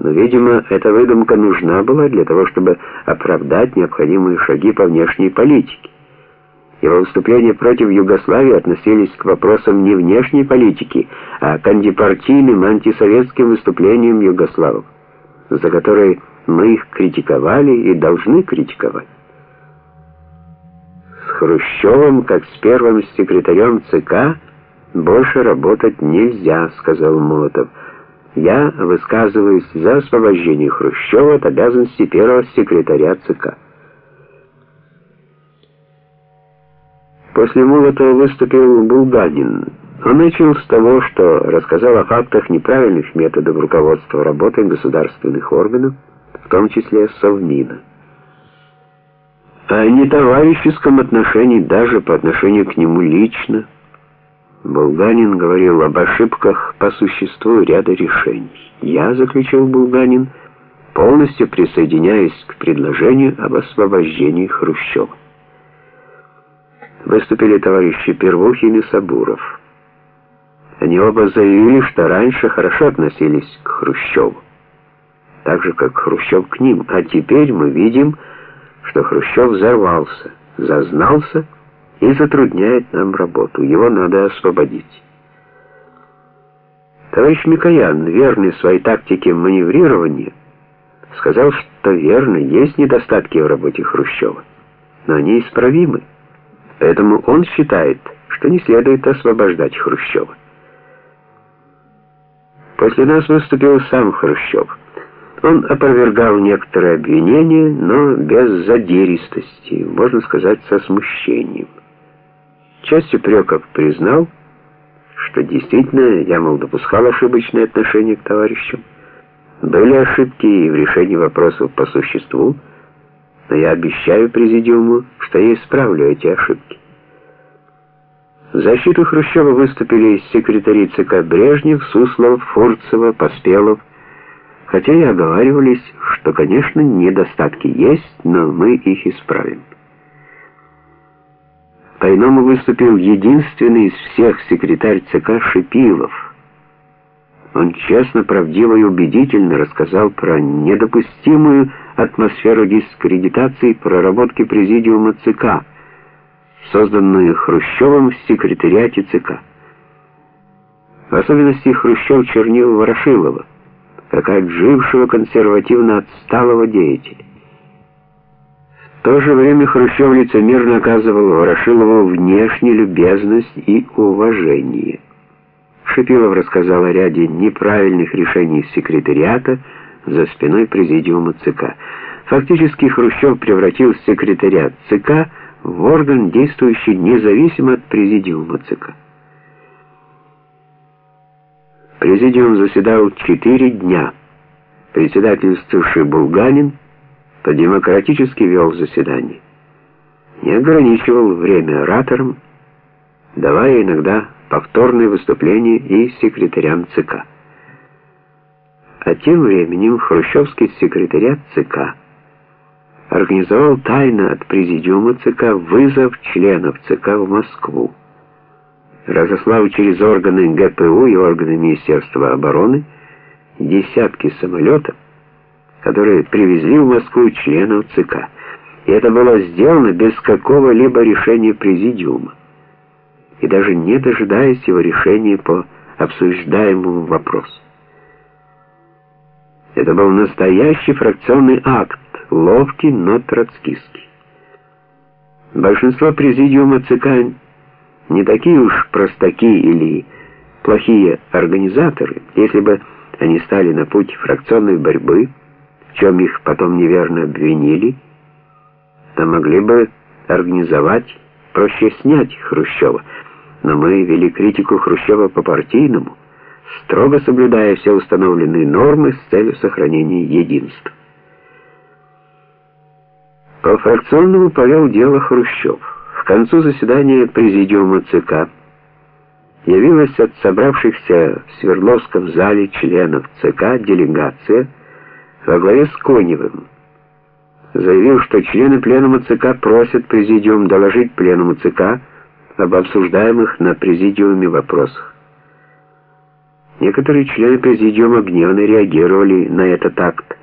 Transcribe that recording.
Но, видимо, эта выдумка нужна была для того, чтобы оправдать необходимые шаги по внешней политике. Его выступления против Югославии относились к вопросам не внешней политики, а к антипартийным антисоветским выступлениям югославов, за которые мы их критиковали и должны критиковать. С Хрущевым, как с первым секретарем ЦК, больше работать нельзя, сказал Молотов. Я высказываюсь за освобождение Хрущева от обязанности первого секретаря ЦК. После Молотова выступил Булганин. Он начал с того, что рассказал о фактах неправильных методов руководства работой государственных органов, в том числе Совмина. О нетоварищеском отношении даже по отношению к нему лично Булганин говорил об ошибках по существу ряда решений. Я, заключил Булганин, полностью присоединяюсь к предложению об освобождении Хрущева выступили товарищи Первухин и Сабуров. Они оба заявили, что раньше хорошо относились к Хрущеву, так же, как Хрущев к ним, а теперь мы видим, что Хрущев взорвался, зазнался и затрудняет нам работу. Его надо освободить. Товарищ Микоян, верный своей тактике маневрирования, сказал, что верно, есть недостатки в работе Хрущева, но они исправимы. Поэтому он считает, что не следует освобождать Хрущева. После нас выступил сам Хрущев. Он опровергал некоторые обвинения, но без задиристости, можно сказать, со смущением. Часть упреков признал, что действительно я, мол, допускал ошибочное отношение к товарищам. Были ошибки и в решении вопросов по существу, но я обещаю президиуму, что я исправлю эти ошибки. В защиту Хрущева выступили секретари ЦК Брежнев, Суслов, Фурцева, Поспелов, хотя и оговаривались, что, конечно, недостатки есть, но мы их исправим. По-иному выступил единственный из всех секретарь ЦК Шипилов. Он честно, правдиво и убедительно рассказал про недопустимую атмосферу дискредитации проработки президиума ЦК, созданную Хрущевым в секретариате ЦК. В особенности Хрущев чернил Ворошилова, как отжившего консервативно отсталого деятеля. В то же время Хрущев лицемерно оказывал Ворошилову внешнюю любезность и уважение. Шипилов рассказал о ряде неправильных решений секретариата за спиной президиума ЦК. Фактически Хрущев превратил секретариат ЦК в орган, действующий независимо от президиума ЦК. Президиум заседал четыре дня. Председательствовавший Булганин по-демократически вел заседание. Не ограничивал время ораторам, давая иногда повторные выступления и секретарям ЦК. А тем временем хрущевский секретариат ЦК организовал тайно от президиума ЦК вызов членов ЦК в Москву. Разослал через органы ГПУ и органы Министерства обороны десятки самолетов, которые привезли в Москву членов ЦК. И это было сделано без какого-либо решения президиума, и даже не дожидаясь его решения по обсуждаемому вопросу. Это был настоящий фракционный акт, ловкий, но троцкистский. Большинство президиума ЦК не такие уж простаки или плохие организаторы, если бы они стали на путь фракционной борьбы, чем их потом неверно обвинили, то могли бы организовать, проще снять Хрущева. Но мы вели критику Хрущева по-партийному, строго соблюдая все установленные нормы с целью сохранения единства. По фракционному повел дело Хрущев. К концу заседания президиума ЦК явилась от собравшихся в Свердловском зале членов ЦК делегация во главе с Коневым. Заявил, что члены пленума ЦК просят президиум доложить пленуму ЦК об обсуждаемых на президиуме вопросах. Некоторые члены президиума гневно реагировали на этот акт.